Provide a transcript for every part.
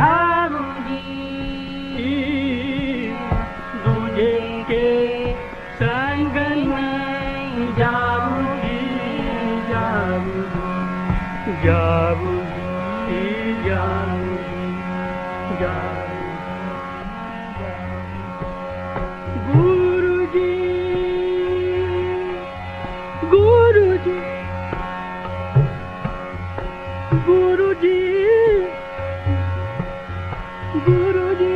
Yeah. guru de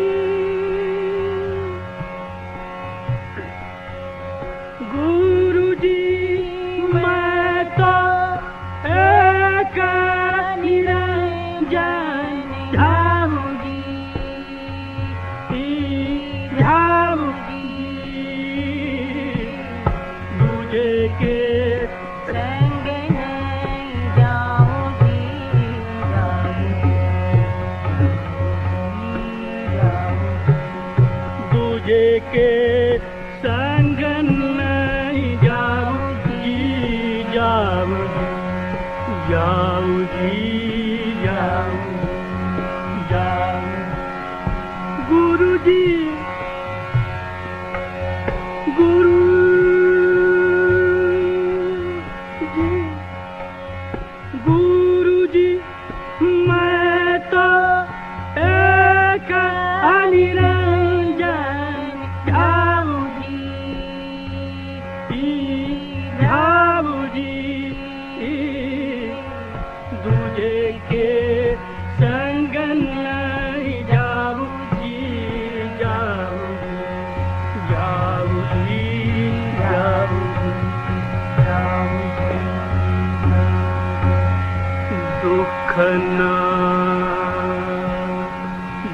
दुख ना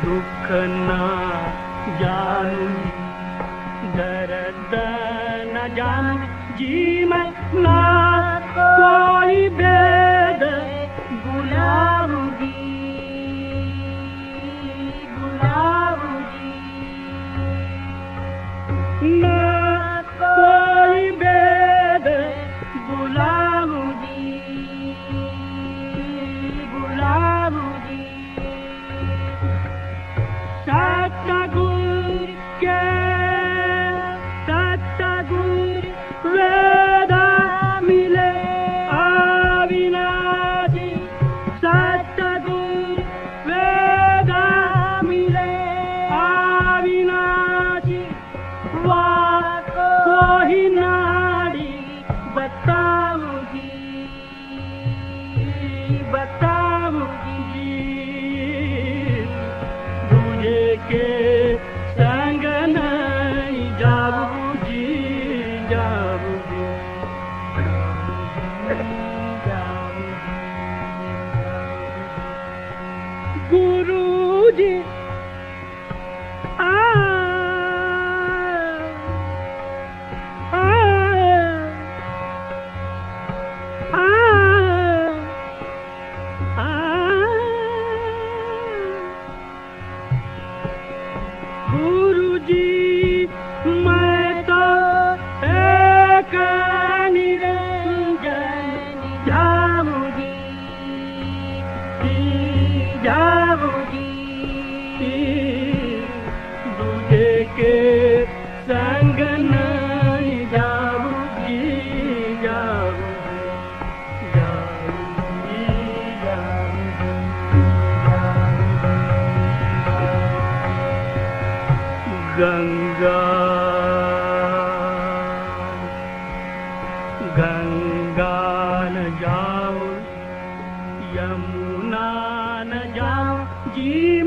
दुख ना जानू Done. जी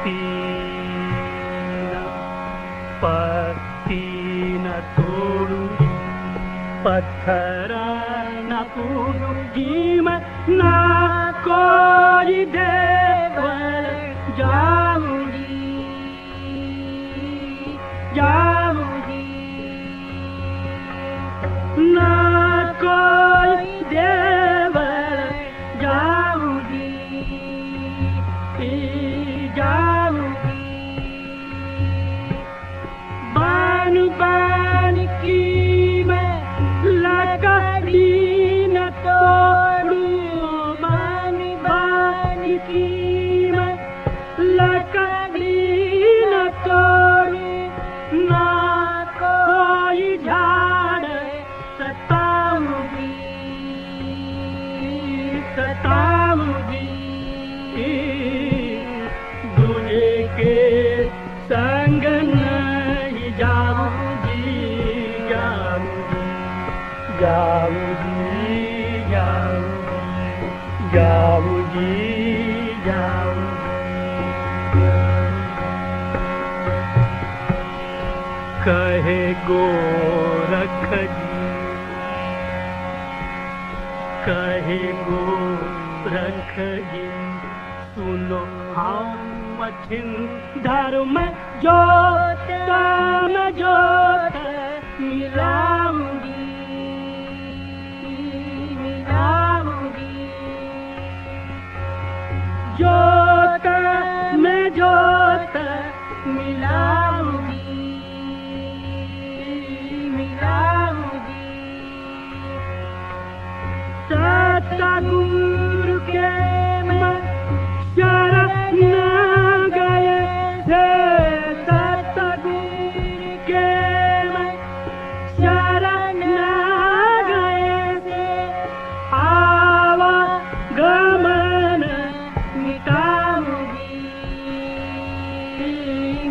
பத்தின பத்தின தோடு பத்தரான பூது ஜீம நா கோயி தேவல ஜாமுஜி ஜாமுஜி நா कहे गोरख जी। कहे गोरख जी सुनो आओ मछिन धर्म जोत में जोत मिलाऊँगी joy.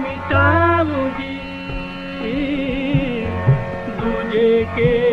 me traluji, do de que.